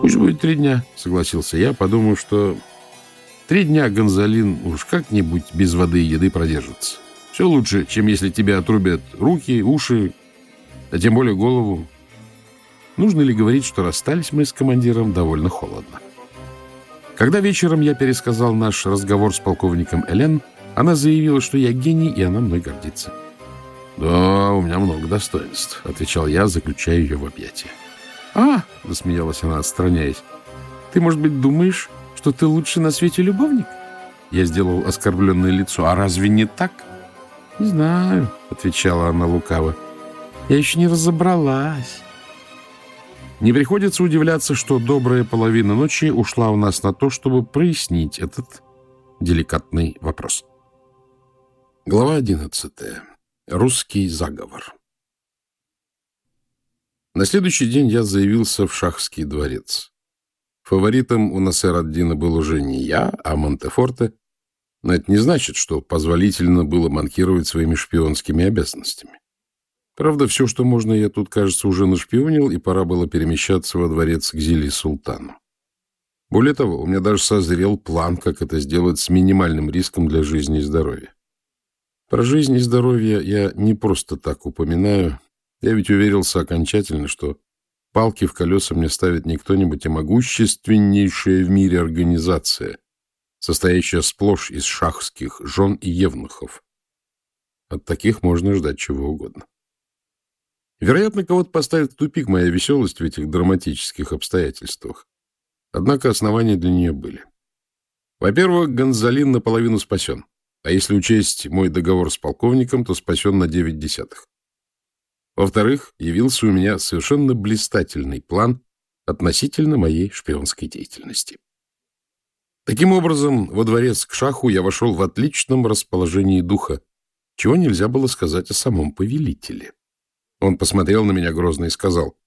Пусть будет три дня, согласился я, подумав, что три дня Гонзалин уж как-нибудь без воды и еды продержится. Все лучше, чем если тебе отрубят руки, уши, а тем более голову. Нужно ли говорить, что расстались мы с командиром довольно холодно? Когда вечером я пересказал наш разговор с полковником Элен, она заявила, что я гений, и она мной гордится. «Да, у меня много достоинств», — отвечал я, заключая ее в объятия. Засмеялась она, отстраняясь. «Ты, может быть, думаешь, что ты лучший на свете любовник?» Я сделал оскорбленное лицо. «А разве не так?» «Не знаю», — отвечала она лукаво. «Я еще не разобралась». Не приходится удивляться, что добрая половина ночи ушла у нас на то, чтобы прояснить этот деликатный вопрос. Глава одиннадцатая. Русский заговор. На следующий день я заявился в Шахский дворец. Фаворитом у Насер-ад-Дина был уже не я, а Монтефорте, но это не значит, что позволительно было манкировать своими шпионскими обязанностями. Правда, все, что можно, я тут, кажется, уже нашпионил, и пора было перемещаться во дворец к Зили-Султану. Более того, у меня даже созрел план, как это сделать с минимальным риском для жизни и здоровья. Про жизнь и здоровье я не просто так упоминаю, я ведь уверился окончательно, что палки в колеса мне ставит не кто-нибудь, а могущественнейшая в мире организация, состоящая сплошь из шахских жен и евнухов. От таких можно ждать чего угодно. Вероятно, кого-то поставит в тупик моя веселость в этих драматических обстоятельствах. Однако основания для нее были. Во-первых, Гонзалин наполовину спасен, а если учесть мой договор с полковником, то спасен на девять десятых. Во-вторых, явился у меня совершенно блистательный план относительно моей шпионской деятельности. Таким образом, во дворец к шаху я вошел в отличном расположении духа, чего нельзя было сказать о самом повелителе. Он посмотрел на меня грозно и сказал,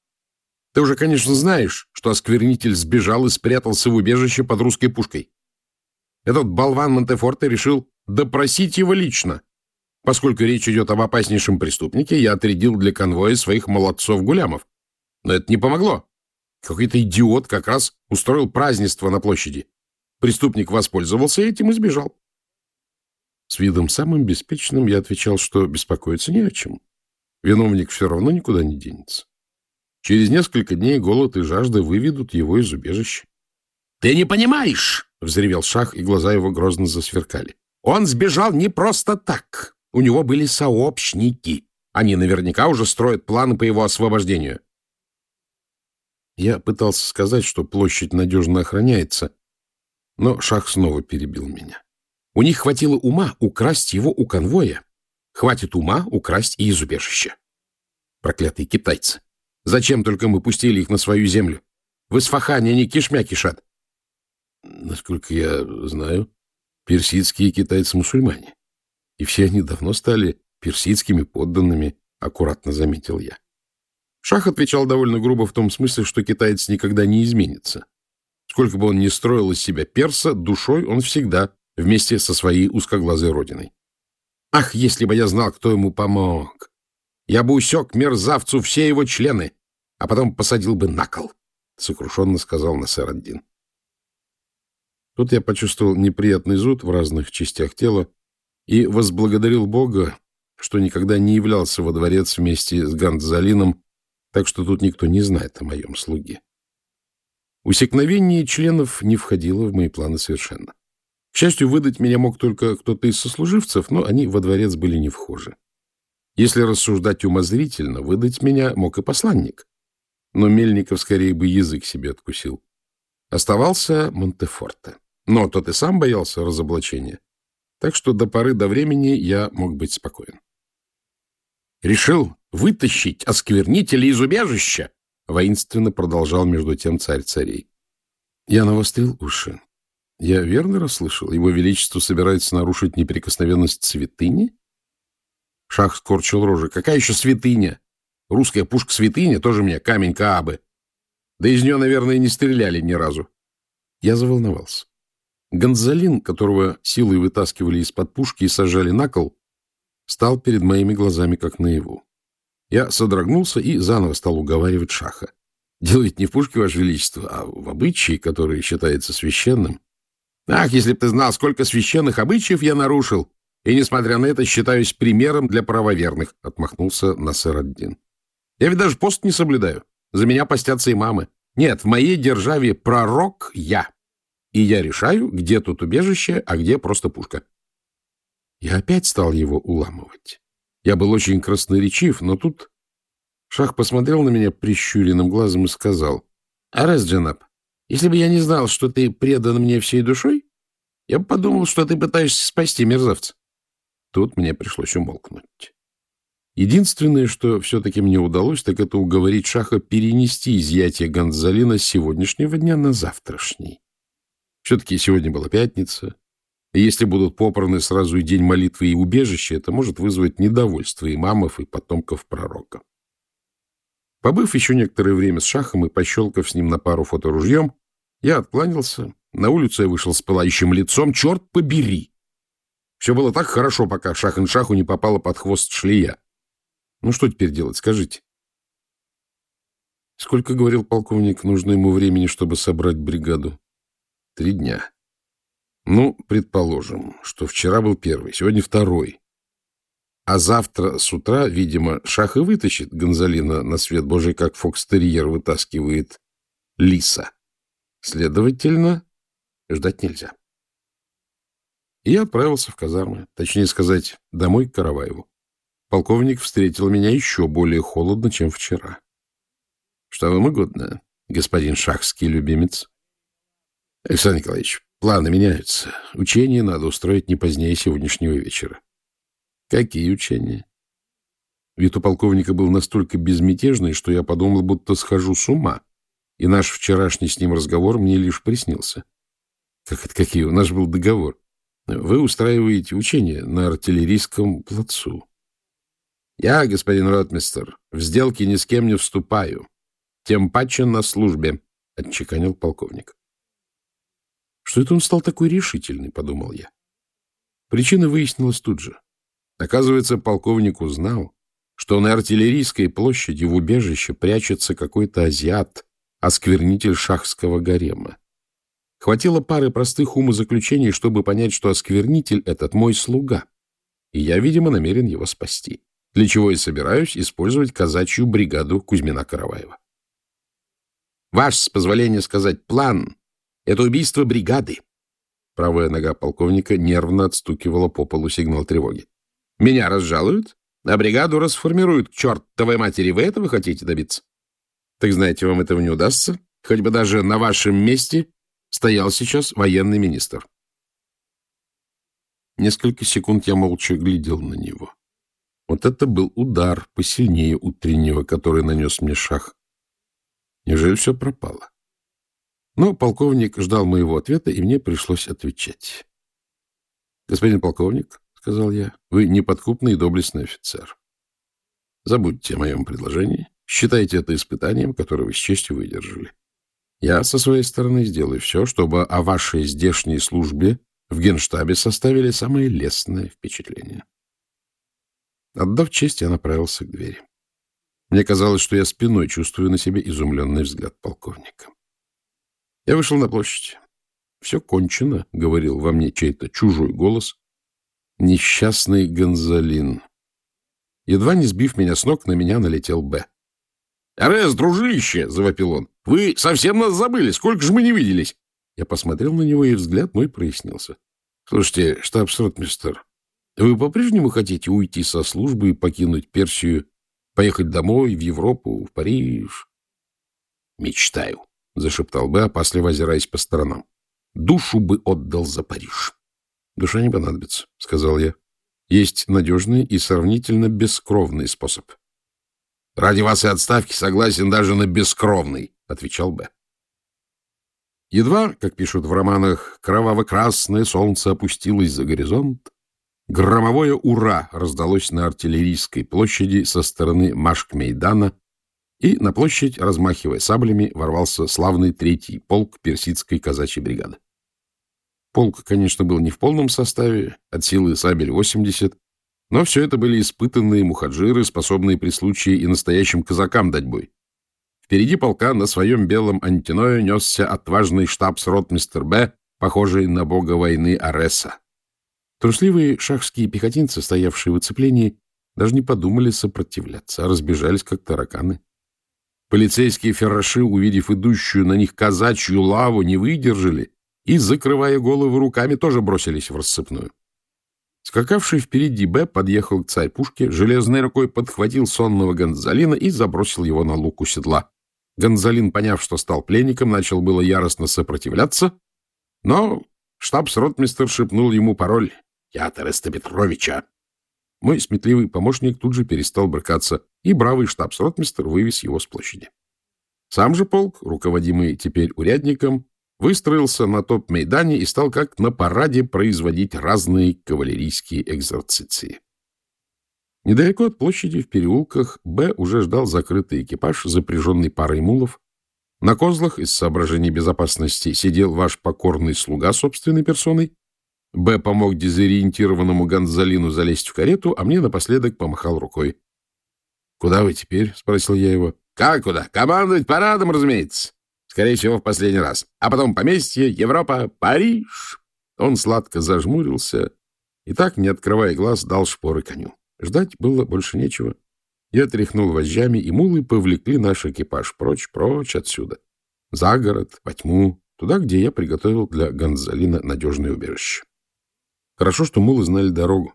«Ты уже, конечно, знаешь, что осквернитель сбежал и спрятался в убежище под русской пушкой. Этот болван Монтефорте решил допросить его лично. Поскольку речь идет об опаснейшем преступнике, я отрядил для конвоя своих молодцов-гулямов. Но это не помогло. Какой-то идиот как раз устроил празднество на площади. Преступник воспользовался этим и сбежал. С видом самым беспечным я отвечал, что беспокоиться не о чем. Виновник все равно никуда не денется. Через несколько дней голод и жажда выведут его из убежища. — Ты не понимаешь! — взревел Шах, и глаза его грозно засверкали. — Он сбежал не просто так. У него были сообщники. Они наверняка уже строят планы по его освобождению. Я пытался сказать, что площадь надежно охраняется, но Шах снова перебил меня. У них хватило ума украсть его у конвоя. Хватит ума украсть и из убежища. Проклятые китайцы! Зачем только мы пустили их на свою землю? В Исфахане они кишмя кишат. Насколько я знаю, персидские китайцы-мусульмане. И все они давно стали персидскими подданными, аккуратно заметил я. Шах отвечал довольно грубо в том смысле, что китаец никогда не изменится. Сколько бы он ни строил из себя перса, душой он всегда вместе со своей узкоглазой родиной. Ах, если бы я знал, кто ему помог! Я бы усек мерзавцу все его члены, а потом посадил бы на кол, — сокрушенно сказал Насер один. Тут я почувствовал неприятный зуд в разных частях тела и возблагодарил Бога, что никогда не являлся во дворец вместе с Гандзалином, так что тут никто не знает о моем слуге. Усекновение членов не входило в мои планы совершенно. К счастью, выдать меня мог только кто-то из сослуживцев, но они во дворец были не вхожи. Если рассуждать умозрительно, выдать меня мог и посланник. Но Мельников скорее бы язык себе откусил. Оставался Монтефорте. Но тот и сам боялся разоблачения. Так что до поры до времени я мог быть спокоен. «Решил вытащить осквернителя из убежища!» — воинственно продолжал между тем царь царей. Я навострил уши. Я верно расслышал? Его Величество собирается нарушить неприкосновенность святыни? Шах скорчил рожи. Какая еще святыня? Русская пушка-святыня тоже мне камень Каабы. Да из нее, наверное, не стреляли ни разу. Я заволновался. Гонзалин, которого силой вытаскивали из-под пушки и сажали на кол, стал перед моими глазами как наяву. Я содрогнулся и заново стал уговаривать Шаха. Дело не в пушке, Ваше Величество, а в обычае, который считается священным. Ах, если б ты знал, сколько священных обычаев я нарушил, и, несмотря на это, считаюсь примером для правоверных, — отмахнулся Насер Аддин. Я ведь даже пост не соблюдаю. За меня постятся и мамы. Нет, в моей державе пророк я. И я решаю, где тут убежище, а где просто пушка. Я опять стал его уламывать. Я был очень красноречив, но тут Шах посмотрел на меня прищуренным глазом и сказал, «Арес, Джанаб, если бы я не знал, что ты предан мне всей душой, я бы подумал, что ты пытаешься спасти мерзавца». Тут мне пришлось умолкнуть. Единственное, что все-таки мне удалось, так это уговорить Шаха перенести изъятие Гонзалина с сегодняшнего дня на завтрашний. Все-таки сегодня была пятница, и если будут попраны сразу и день молитвы и убежища, это может вызвать недовольство имамов и потомков пророка. Побыв еще некоторое время с шахом и пощелкав с ним на пару фоторужьем, я откланялся. На улицу я вышел с пылающим лицом. Черт побери! Все было так хорошо, пока шах-ин-шаху не попало под хвост шлея. Ну, что теперь делать, скажите? Сколько, говорил полковник, нужно ему времени, чтобы собрать бригаду? Три дня. Ну, предположим, что вчера был первый, сегодня второй. А завтра с утра, видимо, Шах и вытащит Гонзалина на свет Божий, как фокстерьер вытаскивает лиса. Следовательно, ждать нельзя. И я отправился в казармы, точнее сказать, домой к Караваеву. Полковник встретил меня еще более холодно, чем вчера. — Что вам угодно, господин шахский любимец? — Александр Николаевич, планы меняются. Учение надо устроить не позднее сегодняшнего вечера. Какие учения? Вид у полковника был настолько безмятежный, что я подумал, будто схожу с ума, и наш вчерашний с ним разговор мне лишь приснился. Как это какие? У нас был договор. Вы устраиваете учения на артиллерийском плацу. Я, господин ротмистер, в сделки ни с кем не вступаю. Тем паче на службе, — отчеканил полковник. Что это он стал такой решительный, — подумал я. Причина выяснилась тут же. Оказывается, полковник узнал, что на артиллерийской площади в убежище прячется какой-то азиат, осквернитель шахского гарема. Хватило пары простых умозаключений, чтобы понять, что осквернитель этот мой слуга, и я, видимо, намерен его спасти, для чего и собираюсь использовать казачью бригаду Кузьмина-Караваева. Ваш, с позволения сказать, план — это убийство бригады. Правая нога полковника нервно отстукивала по полу сигнал тревоги. Меня разжалуют, а бригаду расформируют к чертовой матери. Вы этого хотите добиться? Так знаете, вам этого не удастся. Хоть бы даже на вашем месте стоял сейчас военный министр. Несколько секунд я молча глядел на него. Вот это был удар посильнее утреннего, который нанес мне шах. Неужели все пропало? Но полковник ждал моего ответа, и мне пришлось отвечать. — Господин полковник, — сказал я, — вы неподкупный и доблестный офицер. Забудьте о моем предложении. Считайте это испытанием, которое вы с честью выдержали. Я со своей стороны сделаю все, чтобы о вашей здешней службе в генштабе составили самое лестное впечатление. Отдав честь, я направился к двери. Мне казалось, что я спиной чувствую на себе изумленный взгляд полковника. Я вышел на площадь. «Все кончено», — говорил во мне чей-то чужой голос, Несчастный Гонзалин. Едва не сбив меня с ног, на меня налетел Б. — Арес, дружище! — завопил он. — Вы совсем нас забыли! Сколько же мы не виделись! Я посмотрел на него, и взгляд мой прояснился. — Слушайте, штабс-ротмистер, вы по-прежнему хотите уйти со службы и покинуть Персию, поехать домой, в Европу, в Париж? — Мечтаю, — зашептал Б, опасливо озираясь по сторонам. — Душу бы отдал за Париж. — Душа не понадобится, — сказал я. — Есть надежный и сравнительно бескровный способ. — Ради вас и отставки согласен даже на бескровный, — отвечал Б. Едва, как пишут в романах, кроваво-красное солнце опустилось за горизонт, громовое «Ура!» раздалось на артиллерийской площади со стороны Машк-Мейдана, и на площадь, размахивая саблями, ворвался славный третий полк персидской казачьей бригады. Полк, конечно, был не в полном составе, от силы сабель 80, но все это были испытанные мухаджиры, способные при случае и настоящим казакам дать бой. Впереди полка на своем белом антиное несся отважный штабс-ротмистер Б, похожий на бога войны Ареса. Трусливые шахские пехотинцы, стоявшие в оцеплении, даже не подумали сопротивляться, а разбежались, как тараканы. Полицейские ферраши, увидев идущую на них казачью лаву, не выдержали и, закрывая головы руками, тоже бросились в рассыпную. Скакавший впереди Б подъехал к царь-пушке, железной рукой подхватил сонного Гонзалина и забросил его на луку седла. Гонзалин, поняв, что стал пленником, начал было яростно сопротивляться, но штабс-ротмистер шепнул ему пароль «Я Тереста Петровича». Мой сметливый помощник тут же перестал брыкаться, и бравый штабс-ротмистер вывез его с площади. Сам же полк, руководимый теперь урядником, выстроился на топ-мейдане и стал как на параде производить разные кавалерийские экзорциции. Недалеко от площади в переулках Б уже ждал закрытый экипаж, запряженный парой мулов. На козлах из соображений безопасности сидел ваш покорный слуга собственной персоной, Б помог дезориентированному Гонзалину залезть в карету, а мне напоследок помахал рукой. — Куда вы теперь? — спросил я его. — Как куда? Командовать парадом, разумеется. Скорее всего, в последний раз. А потом поместье, Европа, Париж. Он сладко зажмурился и так, не открывая глаз, дал шпоры коню. Ждать было больше нечего. Я тряхнул вожжами, и мулы повлекли наш экипаж прочь, прочь отсюда. За город, во тьму, туда, где я приготовил для Гонзалина надежное убежище. Хорошо, что мулы знали дорогу.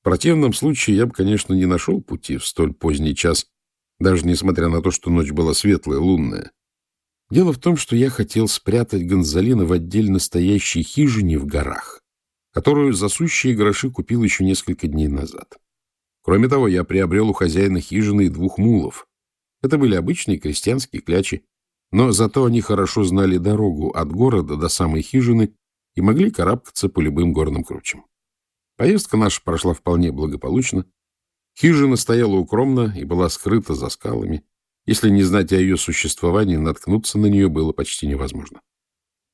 В противном случае я бы, конечно, не нашел пути в столь поздний час, даже несмотря на то, что ночь была светлая, лунная. Дело в том, что я хотел спрятать Гонзалина в отдельно стоящей хижине в горах, которую за сущие гроши купил еще несколько дней назад. Кроме того, я приобрел у хозяина хижины двух мулов. Это были обычные крестьянские клячи, но зато они хорошо знали дорогу от города до самой хижины и могли карабкаться по любым горным кручам. Поездка наша прошла вполне благополучно. Хижина стояла укромно и была скрыта за скалами. Если не знать о ее существовании, наткнуться на нее было почти невозможно.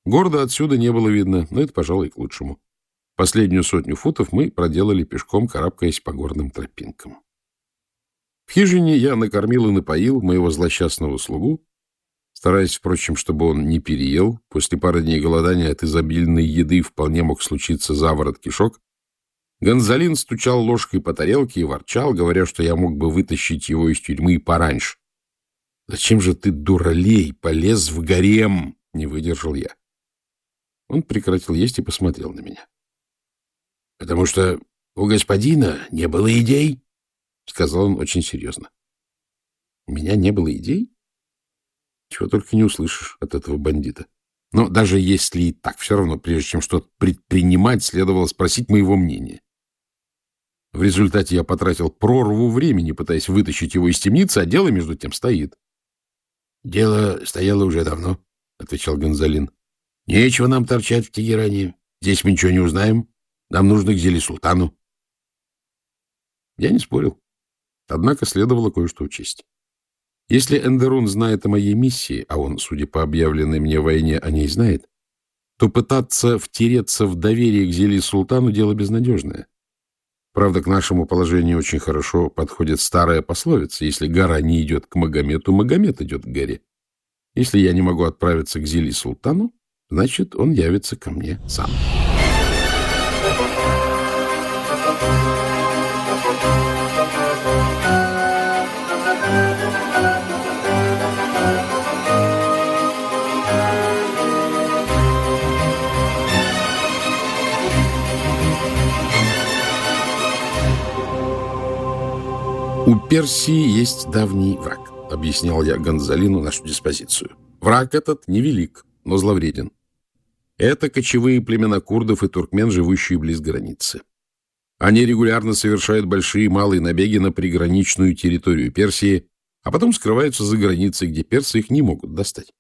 Города отсюда не было видно, но это, пожалуй, к лучшему. Последнюю сотню футов мы проделали пешком, карабкаясь по горным тропинкам. В хижине я накормил и напоил моего злосчастного слугу, Стараясь, впрочем, чтобы он не переел, после пары дней голодания от изобильной еды вполне мог случиться заворот кишок, Гонзалин стучал ложкой по тарелке и ворчал, говоря, что я мог бы вытащить его из тюрьмы пораньше. — Зачем же ты, дуралей, полез в гарем? — не выдержал я. Он прекратил есть и посмотрел на меня. — Потому что у господина не было идей, — сказал он очень серьезно. — У меня не было идей? Чего только не услышишь от этого бандита. Но даже если и так, все равно, прежде чем что-то предпринимать, следовало спросить моего мнения. В результате я потратил прорву времени, пытаясь вытащить его из темницы, а дело между тем стоит. — Дело стояло уже давно, — отвечал Гонзалин. — Нечего нам торчать в Тегеране. Здесь мы ничего не узнаем. Нам нужно к Зели-Султану. Я не спорил. Однако следовало кое-что учесть. Если Эндерун знает о моей миссии, а он, судя по объявленной мне войне, о ней знает, то пытаться втереться в доверие к Зели Султану — дело безнадежное. Правда, к нашему положению очень хорошо подходит старая пословица. Если гора не идет к Магомету, Магомед идет к горе. Если я не могу отправиться к Зели Султану, значит, он явится ко мне сам. Персии есть давний враг», — объяснял я Гонзалину нашу диспозицию. «Враг этот невелик, но зловреден. Это кочевые племена курдов и туркмен, живущие близ границы. Они регулярно совершают большие и малые набеги на приграничную территорию Персии, а потом скрываются за границей, где персы их не могут достать.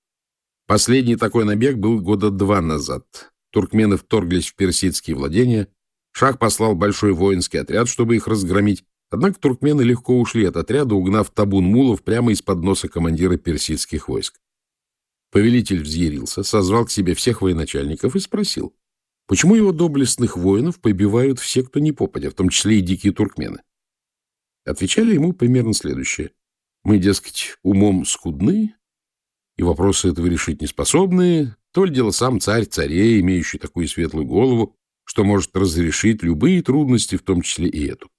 Последний такой набег был года два назад. Туркмены вторглись в персидские владения, Шах послал большой воинский отряд, чтобы их разгромить, Однако туркмены легко ушли от отряда, угнав табун мулов прямо из-под носа командира персидских войск. Повелитель взъярился, созвал к себе всех военачальников и спросил, почему его доблестных воинов побивают все, кто не попадя, в том числе и дикие туркмены. Отвечали ему примерно следующее. Мы, дескать, умом скудны, и вопросы этого решить не способны, то ли дело сам царь царей, имеющий такую светлую голову, что может разрешить любые трудности, в том числе и эту.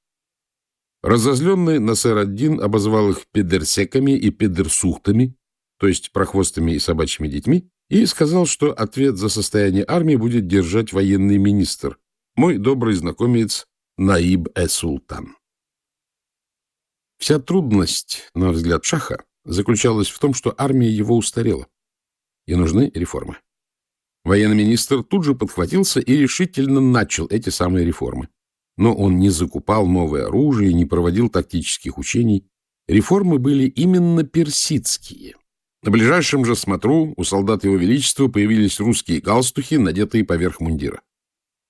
Разозленный Насер один обозвал их педерсеками и педерсухтами, то есть прохвостами и собачьими детьми, и сказал, что ответ за состояние армии будет держать военный министр, мой добрый знакомец Наиб-э-Султан. Вся трудность, на взгляд Шаха, заключалась в том, что армия его устарела, и нужны реформы. Военный министр тут же подхватился и решительно начал эти самые реформы. Но он не закупал новое оружие, не проводил тактических учений. Реформы были именно персидские. На ближайшем же смотру у солдат его величества появились русские галстухи, надетые поверх мундира.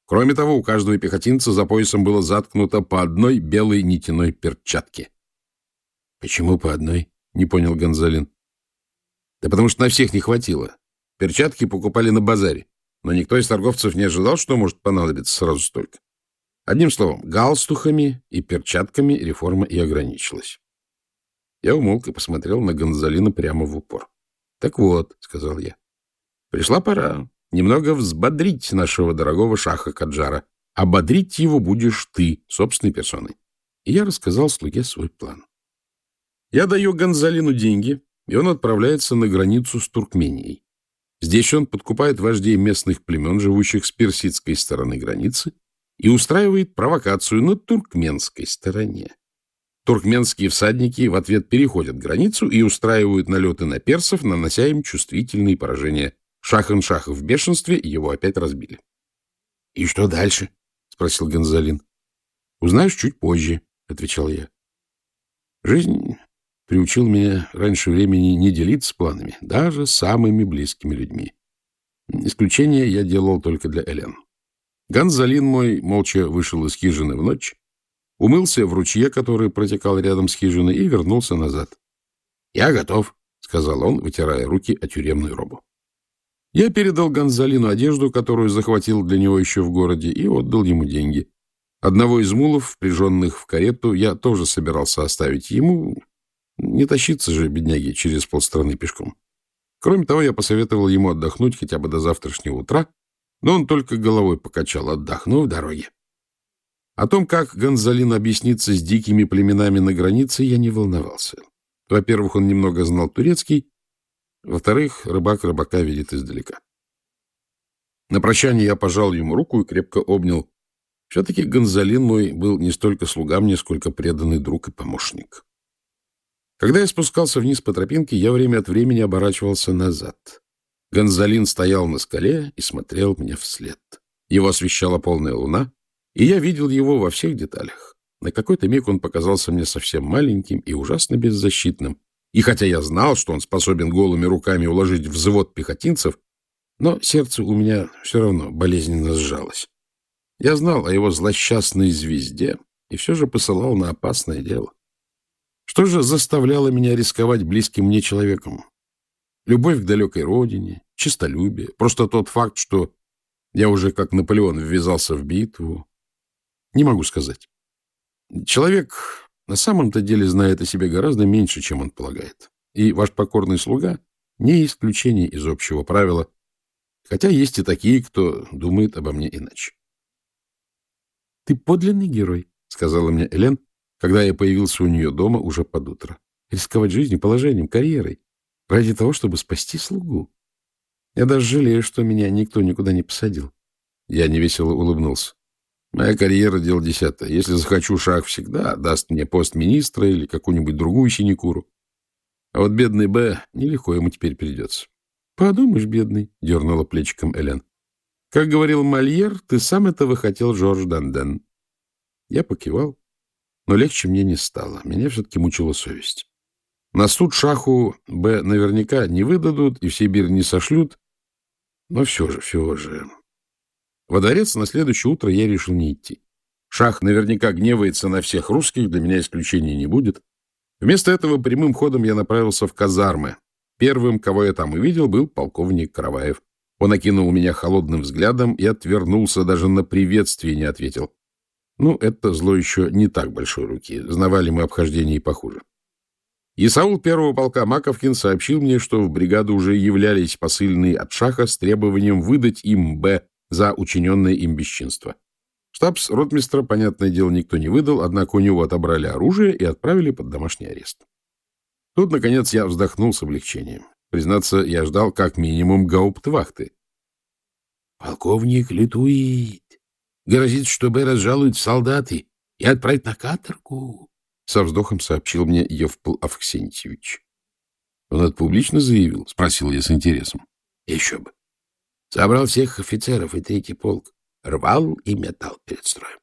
Кроме того, у каждого пехотинца за поясом было заткнуто по одной белой нитяной перчатке. — Почему по одной? — не понял Гонзалин. — Да потому что на всех не хватило. Перчатки покупали на базаре, но никто из торговцев не ожидал, что может понадобиться сразу столько. Одним словом, галстухами и перчатками реформа и ограничилась. Я умолк и посмотрел на Гонзалина прямо в упор. — Так вот, — сказал я, — пришла пора немного взбодрить нашего дорогого шаха Каджара. Ободрить его будешь ты, собственной персоной. И я рассказал слуге свой план. Я даю Гонзалину деньги, и он отправляется на границу с Туркменией. Здесь он подкупает вождей местных племен, живущих с персидской стороны границы, и устраивает провокацию на туркменской стороне. Туркменские всадники в ответ переходят границу и устраивают налеты на персов, нанося им чувствительные поражения. Шахан-Шах в бешенстве, его опять разбили. — И что дальше? — спросил Гонзалин. — Узнаешь чуть позже, — отвечал я. Жизнь приучил меня раньше времени не делиться планами, даже с самыми близкими людьми. Исключение я делал только для Элен. Гонзалин мой молча вышел из хижины в ночь, умылся в ручье, который протекал рядом с хижиной, и вернулся назад. — Я готов, — сказал он, вытирая руки о тюремную робу. Я передал Гонзалину одежду, которую захватил для него еще в городе, и отдал ему деньги. Одного из мулов, впряженных в карету, я тоже собирался оставить ему, не тащиться же, бедняги, через полстраны пешком. Кроме того, я посоветовал ему отдохнуть хотя бы до завтрашнего утра, но он только головой покачал, отдохну в дороге. О том, как Гонзалин объяснится с дикими племенами на границе, я не волновался. Во-первых, он немного знал турецкий, во-вторых, рыбак рыбака видит издалека. На прощание я пожал ему руку и крепко обнял. Все-таки Гонзалин мой был не столько слуга мне, сколько преданный друг и помощник. Когда я спускался вниз по тропинке, я время от времени оборачивался назад. Гонзалин стоял на скале и смотрел мне вслед. Его освещала полная луна, и я видел его во всех деталях. На какой-то миг он показался мне совсем маленьким и ужасно беззащитным. И хотя я знал, что он способен голыми руками уложить взвод пехотинцев, но сердце у меня все равно болезненно сжалось. Я знал о его злосчастной звезде и все же посылал на опасное дело. Что же заставляло меня рисковать близким мне человеком? Любовь к далекой родине, честолюбие, просто тот факт, что я уже как Наполеон ввязался в битву. Не могу сказать. Человек на самом-то деле знает о себе гораздо меньше, чем он полагает. И ваш покорный слуга не исключение из общего правила, хотя есть и такие, кто думает обо мне иначе. — Ты подлинный герой, — сказала мне Элен, когда я появился у нее дома уже под утро. Рисковать жизнью, положением, карьерой. Ради того, чтобы спасти слугу. Я даже жалею, что меня никто никуда не посадил. Я невесело улыбнулся. Моя карьера — дело десятое. Если захочу, шаг всегда даст мне пост министра или какую-нибудь другую синекуру. А вот бедный Б, нелегко ему теперь придется. — Подумаешь, бедный, — дернула плечиком Элен. — Как говорил Мольер, ты сам этого хотел, Жорж Данден. Я покивал но легче мне не стало. Меня все-таки мучила совесть. На суд шаху Б наверняка не выдадут и в Сибирь не сошлют. Но все же, все же. Во дворец на следующее утро я решил не идти. Шах наверняка гневается на всех русских, для меня исключения не будет. Вместо этого прямым ходом я направился в казармы. Первым, кого я там увидел, был полковник Караваев. Он окинул меня холодным взглядом и отвернулся, даже на приветствие не ответил. Ну, это зло еще не так большой руки. Знавали мы обхождение и похуже. Исаул первого полка Маковкин сообщил мне, что в бригаду уже являлись посыльные от Шаха с требованием выдать им Б за учиненное им бесчинство. Штабс-ротмистра, понятное дело, никто не выдал, однако у него отобрали оружие и отправили под домашний арест. Тут, наконец, я вздохнул с облегчением. Признаться, я ждал как минимум гауптвахты. — Полковник летует. Грозит, что Б разжалуют в солдаты и отправят на каторгу, — со вздохом сообщил мне Евпл Авксентьевич. — Он это публично заявил? — спросил я с интересом. — Еще бы. Собрал всех офицеров и третий полк рвал и метал перед строем.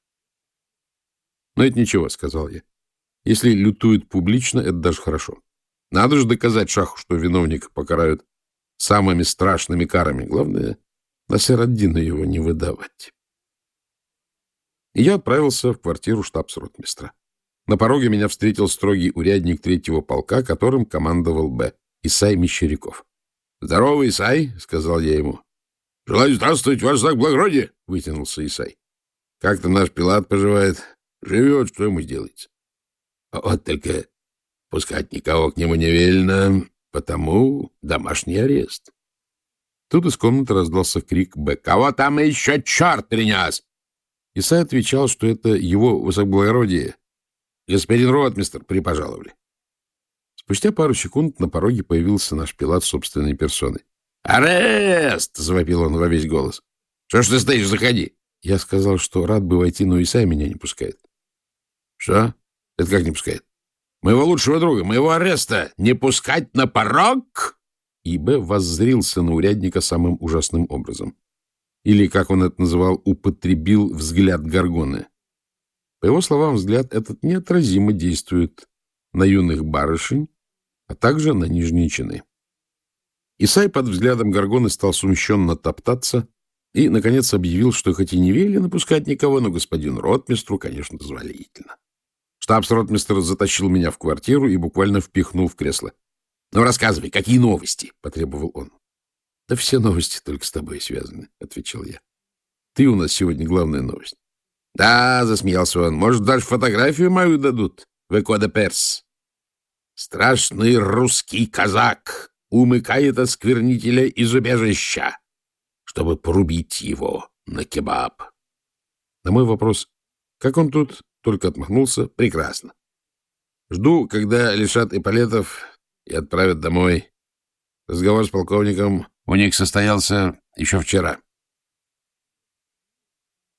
— Но это ничего, — сказал я. Если лютует публично, это даже хорошо. Надо же доказать шаху, что виновника покарают самыми страшными карами. Главное, на Сераддина его не выдавать. И я отправился в квартиру штабс-ротмистра. На пороге меня встретил строгий урядник третьего полка, которым командовал Б. Исай Мещеряков. — Здорово, Исай, — сказал я ему. — Желаю здравствовать, ваш знак благородия, — вытянулся Исай. — Как там наш Пилат поживает? Живет, что ему сделается? — Вот только пускать никого к нему не велено, потому домашний арест. Тут из комнаты раздался крик Б. — Кого там еще черт принес? Исай отвечал, что это его высокоблагородие. Господин ротмистер припожаловали. Спустя пару секунд на пороге появился наш Пилат собственной персоной. «Арест!» — завопил он во весь голос. «Что ж ты стоишь? Заходи!» Я сказал, что рад бы войти, но Исай меня не пускает. «Что? Это как не пускает? Моего лучшего друга, моего ареста не пускать на порог?» И Б. воззрился на урядника самым ужасным образом. Или, как он это называл, употребил взгляд Гаргоны. По его словам, взгляд этот неотразимо действует на юных барышень, а также на нижние чины. Исай под взглядом Гаргоны стал сумщенно топтаться и, наконец, объявил, что хоть и не велено напускать никого, но господин ротмистру, конечно, дозволительно. Штабс-ротмистр затащил меня в квартиру и буквально впихнул в кресло. — Ну, рассказывай, какие новости? — потребовал он. — Да все новости только с тобой связаны, — отвечал я. — Ты у нас сегодня главная новость. — Да, — засмеялся он, — может, даже фотографию мою дадут в Экода Перс. Страшный русский казак умыкает осквернителя из убежища, чтобы порубить его на кебаб. На мой вопрос, как он тут, только отмахнулся, прекрасно. Жду, когда лишат эполетов и отправят домой. Разговор с полковником у них состоялся еще вчера.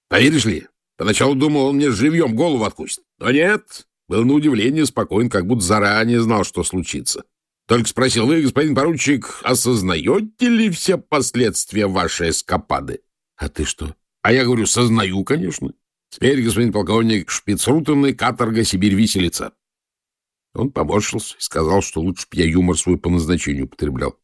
Поверишь ли, поначалу думал, он мне живьем голову откусит. Но нет, был на удивление спокоен, как будто заранее знал, что случится. Только спросил, вы, господин поручик, осознаете ли все последствия вашей эскапады? А ты что? А я говорю, сознаю, конечно. Теперь, господин полковник, шпицрутанный каторга Сибирь виселица. Он поморщился и сказал, что лучше б я юмор свой по назначению употреблял.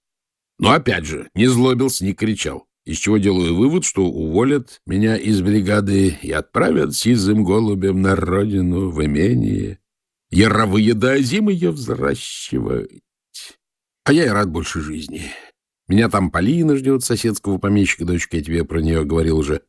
Но опять же, не злобился, не кричал. Из чего делаю вывод, что уволят меня из бригады и отправят сизым голубем на родину в имение. Яровые да зимы я взращивать. А я и рад больше жизни. Меня там Полина ждет, соседского помещика, дочка, я тебе про нее говорил уже.